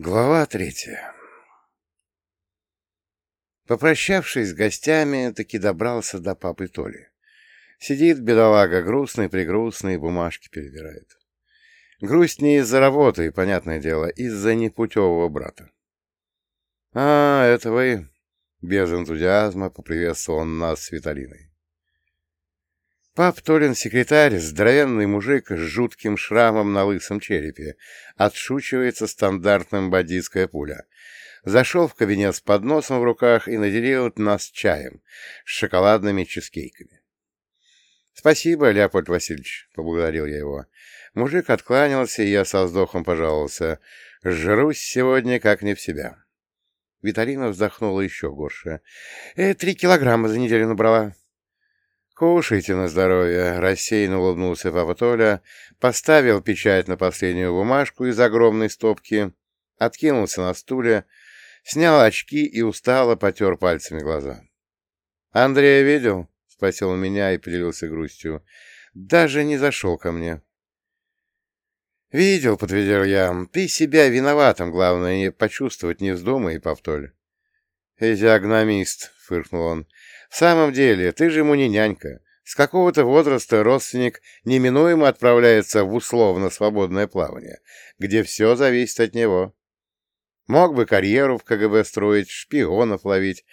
Глава третья Попрощавшись с гостями, таки добрался до папы Толи. Сидит бедолага, грустный-пригрустный, бумажки перебирает. Грусть не из-за работы, понятное дело, из-за непутевого брата. — А, это вы? — без энтузиазма поприветствовал он нас с Виталиной. Пап Толин секретарь, здоровенный мужик с жутким шрамом на лысом черепе, отшучивается стандартным бандитская пуля. Зашел в кабинет с подносом в руках и наделил нас чаем с шоколадными чизкейками. — Спасибо, Леопольд Васильевич, — поблагодарил я его. Мужик откланялся, и я со вздохом пожаловался. — Жрусь сегодня как не в себя. Виталина вздохнула еще горше. «Э, — Три килограмма за неделю набрала. «Кушайте на здоровье», — рассеянно улыбнулся папа Толя, поставил печать на последнюю бумажку из огромной стопки, откинулся на стуле, снял очки и устало потер пальцами глаза. «Андрея видел?» — спросил меня и поделился грустью. «Даже не зашел ко мне». «Видел», — подтвердил я. «Ты себя виноватым, главное, не почувствовать не вздумай, Павтоль». «Физиогномист», — фыркнул он. В самом деле, ты же ему не нянька. С какого-то возраста родственник неминуемо отправляется в условно свободное плавание, где все зависит от него. Мог бы карьеру в КГБ строить, шпионов ловить,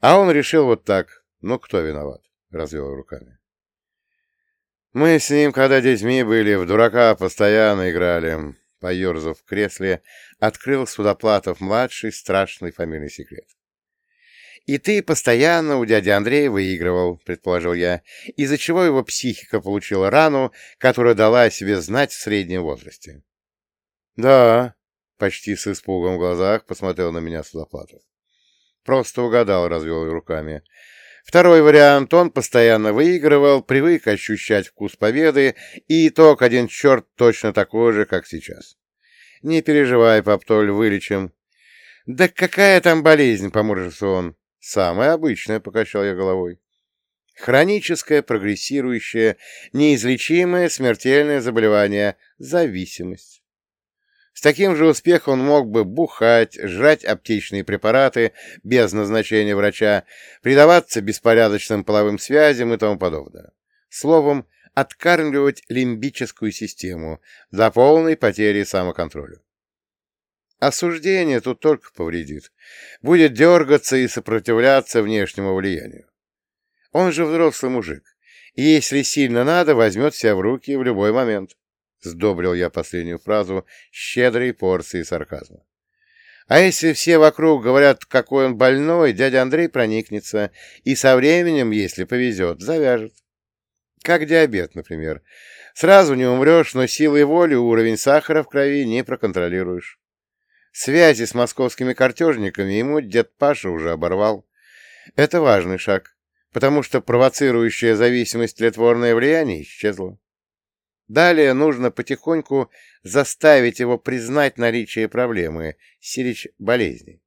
а он решил вот так. Ну, кто виноват? — развел руками. Мы с ним, когда детьми были, в дурака постоянно играли. Поерзав в кресле, открыл Судоплатов-младший страшный фамильный секрет. «И ты постоянно у дяди Андрея выигрывал», — предположил я, из-за чего его психика получила рану, которая дала о себе знать в среднем возрасте. «Да», — почти с испугом в глазах посмотрел на меня Судоплатов. «Просто угадал», — развел руками. Второй вариант, он постоянно выигрывал, привык ощущать вкус победы, и итог один черт точно такой же, как сейчас. «Не переживай, Паптоль, вылечим». «Да какая там болезнь?» — поморщился он. Самое обычное, покачал я головой. Хроническое, прогрессирующее, неизлечимое смертельное заболевание – зависимость. С таким же успехом он мог бы бухать, жрать аптечные препараты без назначения врача, предаваться беспорядочным половым связям и тому подобное. Словом, откармливать лимбическую систему до полной потери самоконтроля. Осуждение тут только повредит. Будет дергаться и сопротивляться внешнему влиянию. Он же взрослый мужик, и если сильно надо, возьмет себя в руки в любой момент. Сдобрил я последнюю фразу щедрой порцией сарказма. А если все вокруг говорят, какой он больной, дядя Андрей проникнется и со временем, если повезет, завяжет. Как диабет, например. Сразу не умрешь, но силой воли уровень сахара в крови не проконтролируешь. Связи с московскими картежниками ему дед Паша уже оборвал. Это важный шаг, потому что провоцирующая зависимость тлетворное влияние исчезла. Далее нужно потихоньку заставить его признать наличие проблемы, сирич болезни.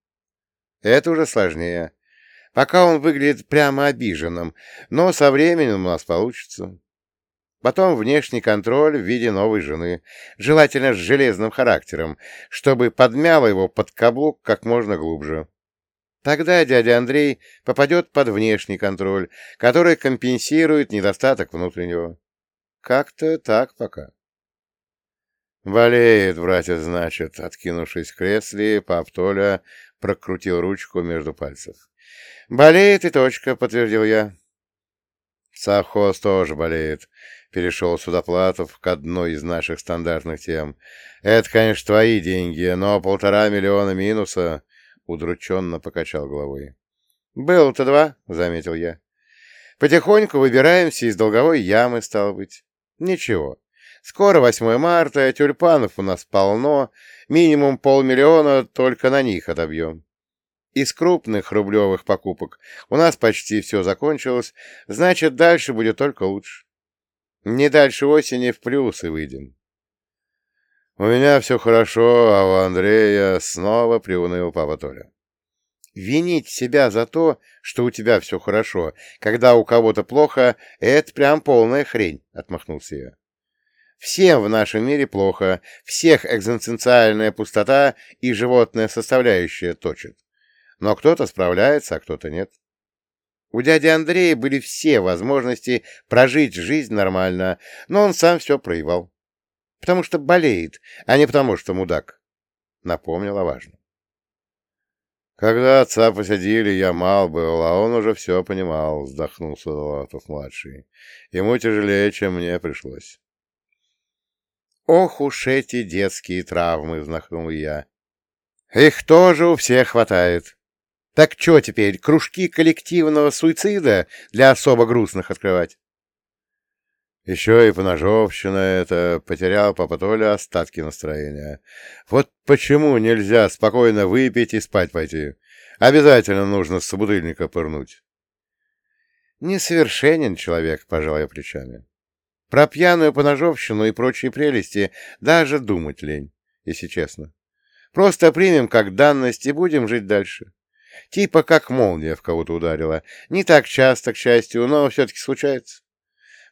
Это уже сложнее. Пока он выглядит прямо обиженным, но со временем у нас получится. Потом внешний контроль в виде новой жены, желательно с железным характером, чтобы подмяло его под каблук как можно глубже. Тогда дядя Андрей попадет под внешний контроль, который компенсирует недостаток внутреннего. Как-то так пока. «Болеет, братец, значит», — откинувшись в кресле, пап Толя прокрутил ручку между пальцев. «Болеет и точка», — подтвердил я. «Совхоз тоже болеет», перешел Судоплатов к одной из наших стандартных тем. «Это, конечно, твои деньги, но полтора миллиона минуса...» — удрученно покачал головой. «Было-то два», — заметил я. «Потихоньку выбираемся из долговой ямы, стало быть. Ничего. Скоро 8 марта, тюльпанов у нас полно, минимум полмиллиона только на них отобьем. Из крупных рублевых покупок у нас почти все закончилось, значит, дальше будет только лучше. Не дальше осени в плюсы выйдем. У меня все хорошо, а у Андрея снова приуныл папа Толя. Винить себя за то, что у тебя все хорошо, когда у кого-то плохо, это прям полная хрень, — отмахнулся я. Всем в нашем мире плохо, всех экзистенциальная пустота и животная составляющая точит. Но кто-то справляется, а кто-то нет. У дяди Андрея были все возможности прожить жизнь нормально, но он сам все проебал. Потому что болеет, а не потому что мудак. Напомнил о важном. Когда отца посадили, я мал был, а он уже все понимал, вздохнул Садоватов-младший. Ему тяжелее, чем мне пришлось. Ох уж эти детские травмы, вздохнул я. Их тоже у всех хватает. Так что теперь, кружки коллективного суицида для особо грустных открывать? Еще и поножовщина это, потерял папа Толя остатки настроения. Вот почему нельзя спокойно выпить и спать пойти? Обязательно нужно с собутыльника пырнуть. Несовершенен человек, пожал я плечами. Про пьяную поножовщину и прочие прелести даже думать лень, если честно. Просто примем как данность и будем жить дальше. Типа как молния в кого-то ударила. Не так часто, к счастью, но все-таки случается.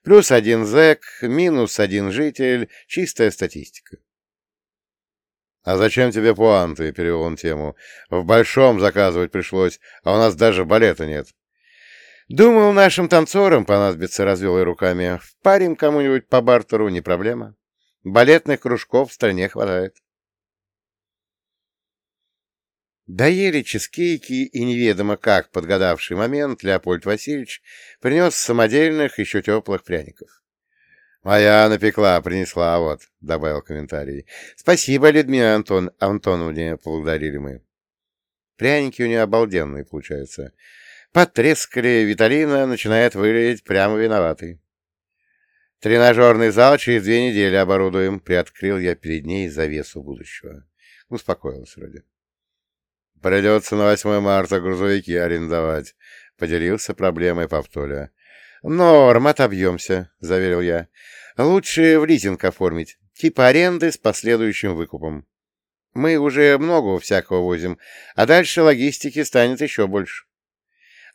Плюс один зэк, минус один житель, чистая статистика. «А зачем тебе пуанты?» — перевел он тему. «В большом заказывать пришлось, а у нас даже балета нет». «Думал, нашим танцорам понадобится», — развел я руками. «Впарим кому-нибудь по бартеру, не проблема. Балетных кружков в стране хватает». Доели чизкейки, и неведомо как подгадавший момент Леопольд Васильевич принес самодельных, еще теплых пряников. «Моя напекла, принесла, вот», — добавил комментарий. «Спасибо, Людмила Антон... Антоновне», — поблагодарили мы. Пряники у нее обалденные, получаются. Потрескали, Виталина начинает выглядеть прямо виноватой. «Тренажерный зал через две недели оборудуем», — приоткрыл я перед ней завесу будущего. Успокоилась вроде. Придется на 8 марта грузовики арендовать, — поделился проблемой Павтоля. — Норм, отобьемся, — заверил я. — Лучше в лизинг оформить, типа аренды с последующим выкупом. Мы уже много всякого возим, а дальше логистики станет еще больше.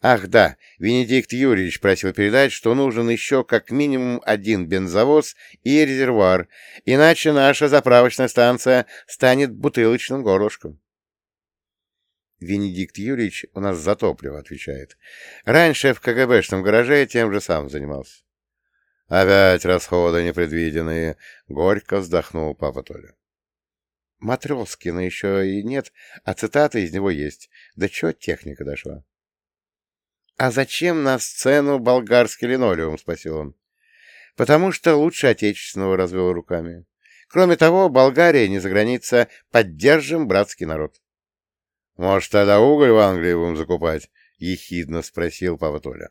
Ах да, Венедикт Юрьевич просил передать, что нужен еще как минимум один бензовоз и резервуар, иначе наша заправочная станция станет бутылочным горлышком. Венедикт Юрьевич у нас за топливо отвечает. Раньше в КГБшном гараже тем же самым занимался. Опять расходы непредвиденные. Горько вздохнул папа Толя. Матроскина еще и нет, а цитата из него есть. Да чё техника дошла? — А зачем на сцену болгарский линолеум? — спросил он. — Потому что лучше отечественного, — развел руками. Кроме того, Болгария не за граница, поддержим братский народ. — Может, тогда уголь в Англии будем закупать? — ехидно спросил Папа Толя.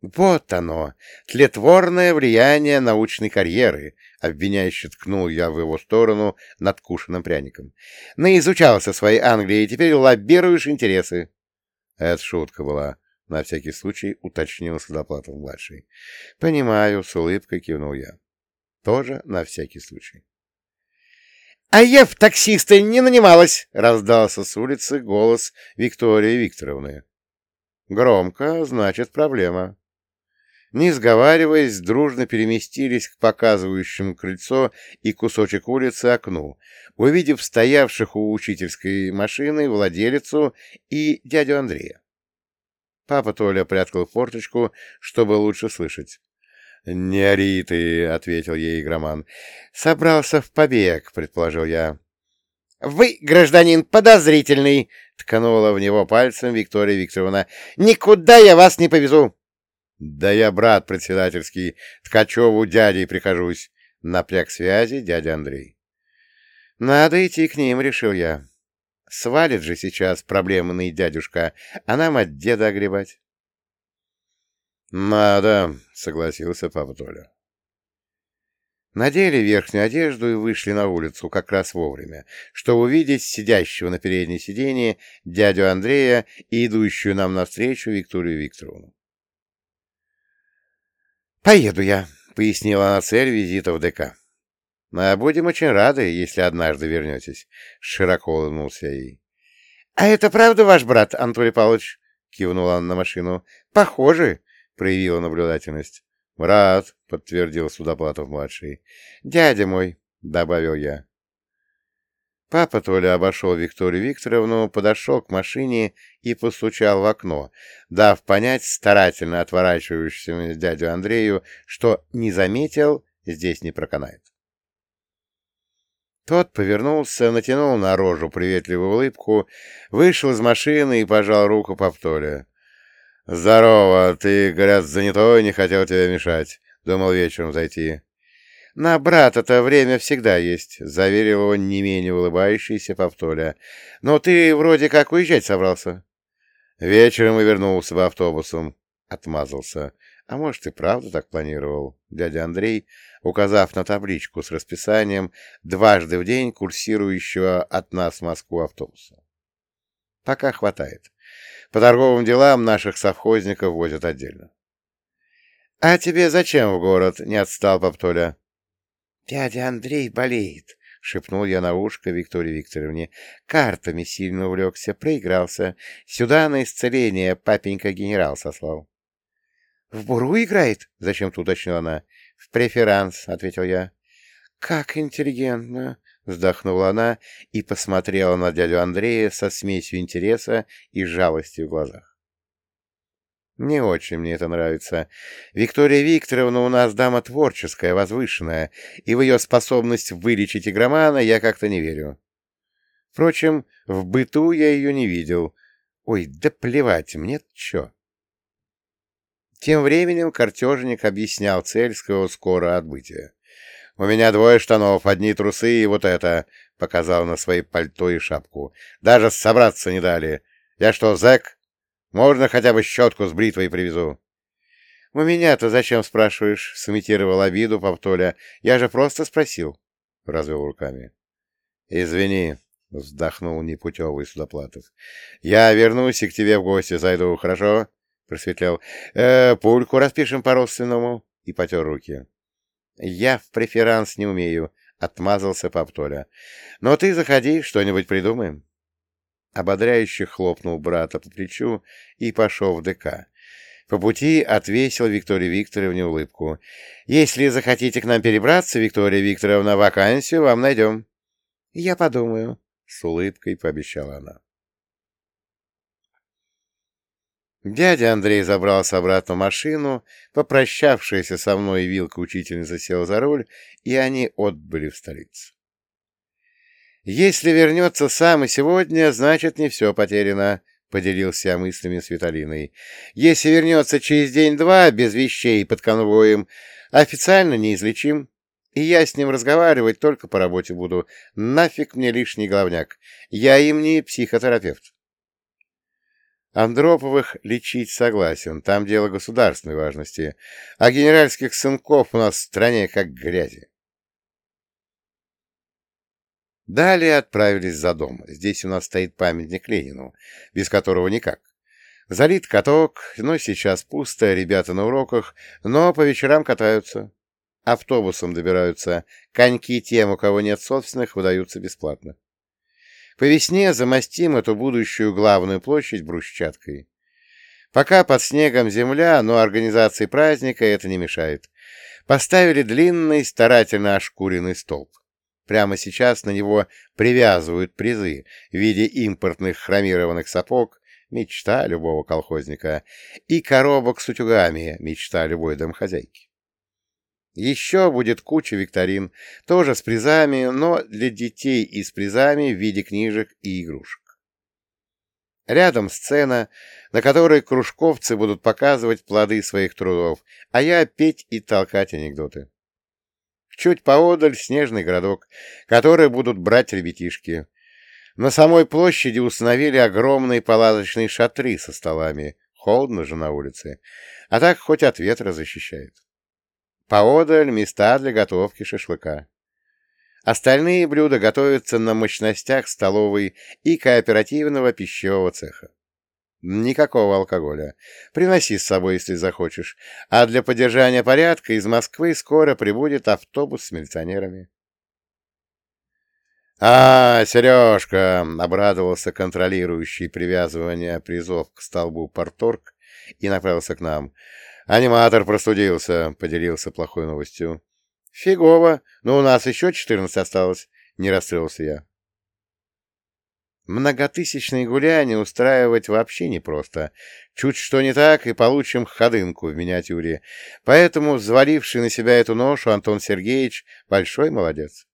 «Вот оно, тлетворное влияние научной карьеры», — обвиняюще ткнул я в его сторону надкушенным пряником. «Наизучался своей Англии, и теперь лоббируешь интересы». Это шутка была, — на всякий случай уточнил Садоплатов-младший. «Понимаю», — с улыбкой кивнул я. «Тоже на всякий случай». «А я в таксисты не нанималась!» — раздался с улицы голос Виктории Викторовны. «Громко, значит, проблема». Не сговариваясь, дружно переместились к показывающему крыльцо и кусочек улицы окну, увидев стоявших у учительской машины владелицу и дядю Андрея. Папа Толя приоткрыл форточку, чтобы лучше слышать. «Не ори ты», — ответил ей игроман. «Собрался в побег», — предположил я. «Вы, гражданин, подозрительный!» — тканула в него пальцем Виктория Викторовна. «Никуда я вас не повезу!» «Да я брат председательский, Ткачеву дядей прихожусь», — напряг связи дядя Андрей. «Надо идти к ним», — решил я. «Свалит же сейчас проблемный дядюшка, а нам от деда огребать». «Надо», — согласился папа Толя. Надели верхнюю одежду и вышли на улицу как раз вовремя, чтобы увидеть сидящего на передней сиденье дядю Андрея и идущую нам навстречу Викторию Викторовну. «Поеду я», — пояснила она цель визита в ДК. «Мы будем очень рады, если однажды вернетесь», — широко улыбнулся ей. «А это правда ваш брат, Анатолий Павлович?» — кивнула она на машину. «Похоже», — проявила наблюдательность. Рад, подтвердил Судоплатов-младший. Дядя мой, добавил я. Папа Толя обошел Викторию Викторовну, подошел к машине и постучал в окно, дав понять старательно отворачивающемуся дядю Андрею, что не заметил, здесь не проканает. Тот повернулся, натянул на рожу приветливую улыбку, вышел из машины и пожал руку Павтоле. «Здорово! Ты, говорят, занятой, не хотел тебя мешать. Думал вечером зайти». «На брата-то время всегда есть», — заверил его не менее улыбающийся Павтоля. «Но ты вроде как уезжать собрался». «Вечером и вернулся в автобусом», — отмазался. «А может, и правда так планировал?» Дядя Андрей, указав на табличку с расписанием дважды в день курсирующего от нас в Москву автобуса. «Пока хватает. По торговым делам наших совхозников возят отдельно». «А тебе зачем в город?» — не отстал Павтоля. «Дядя Андрей болеет», — шепнул я на ушко Виктории Викторовне. «Картами сильно увлекся, проигрался. Сюда на исцеление папенька генерал сослал». «В буру играет?» — зачем-то уточнила она. «В преферанс», — ответил я. «Как интеллигентно!» — вздохнула она и посмотрела на дядю Андрея со смесью интереса и жалости в глазах. Не очень мне это нравится. Виктория Викторовна у нас дама творческая, возвышенная, и в ее способность вылечить игромана я как-то не верю. Впрочем, в быту я ее не видел. Ой, да плевать, мне чё. Тем временем картежник объяснял цель своего скорого отбытия. «У меня двое штанов, одни трусы и вот это», — показал на свои пальто и шапку. «Даже собраться не дали. Я что, зэк?» Можно хотя бы щетку с бритвой привезу. — У меня-то зачем спрашиваешь? — сымитировал обиду Павтоля. — Я же просто спросил. — развел руками. — Извини, — вздохнул непутевый Судоплатов. — Я вернусь и к тебе в гости зайду, хорошо? — просветлял. «Э, — Пульку распишем по-родственному. И потер руки. — Я в преферанс не умею, — отмазался Павтоля. — Но ты заходи, что-нибудь придумаем. Ободряюще хлопнул брата по плечу и пошел в ДК. По пути отвесил Виктории Викторовне улыбку. «Если захотите к нам перебраться, Виктория Викторовна, вакансию вам найдем». «Я подумаю», — с улыбкой пообещала она. Дядя Андрей забрался обратно в машину, попрощавшаяся со мной вилка учительница села за руль, и они отбыли в столицу. «Если вернется сам и сегодня, значит, не все потеряно», — поделился мыслями с Виталиной. «Если вернется через день-два, без вещей под конвоем, официально неизлечим, и я с ним разговаривать только по работе буду. Нафиг мне лишний головняк. Я им не психотерапевт». Андроповых лечить согласен, там дело государственной важности, а генеральских сынков у нас в стране как грязи. Далее отправились за дом. Здесь у нас стоит памятник Ленину, без которого никак. Залит каток, но сейчас пусто, ребята на уроках, но по вечерам катаются. Автобусом добираются. Коньки тем, у кого нет собственных, выдаются бесплатно. По весне замостим эту будущую главную площадь брусчаткой. Пока под снегом земля, но организации праздника это не мешает. Поставили длинный, старательно ошкуренный столб. Прямо сейчас на него привязывают призы в виде импортных хромированных сапог, мечта любого колхозника, и коробок с утюгами, мечта любой домохозяйки. Еще будет куча викторин, тоже с призами, но для детей и с призами в виде книжек и игрушек. Рядом сцена, на которой кружковцы будут показывать плоды своих трудов, а я петь и толкать анекдоты. Чуть поодаль снежный городок, который будут брать ребятишки. На самой площади установили огромные палаточные шатры со столами. Холодно же на улице. А так хоть от ветра защищает. Поодаль места для готовки шашлыка. Остальные блюда готовятся на мощностях столовой и кооперативного пищевого цеха. Никакого алкоголя. Приноси с собой, если захочешь. А для поддержания порядка из Москвы скоро прибудет автобус с милиционерами. «А, Сережка!» — обрадовался контролирующий привязывание призов к столбу порторг и направился к нам. Аниматор простудился, — поделился плохой новостью. — Фигово, но у нас еще четырнадцать осталось, — не расстроился я. Многотысячные гуляния устраивать вообще непросто. Чуть что не так, и получим ходынку в миниатюре. Поэтому, взваливший на себя эту ношу, Антон Сергеевич — большой молодец.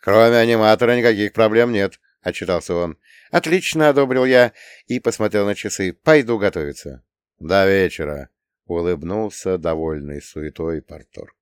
Кроме аниматора никаких проблем нет, — отчитался он. — Отлично, — одобрил я и посмотрел на часы. — Пойду готовиться. — До вечера, — улыбнулся довольный суетой порторг.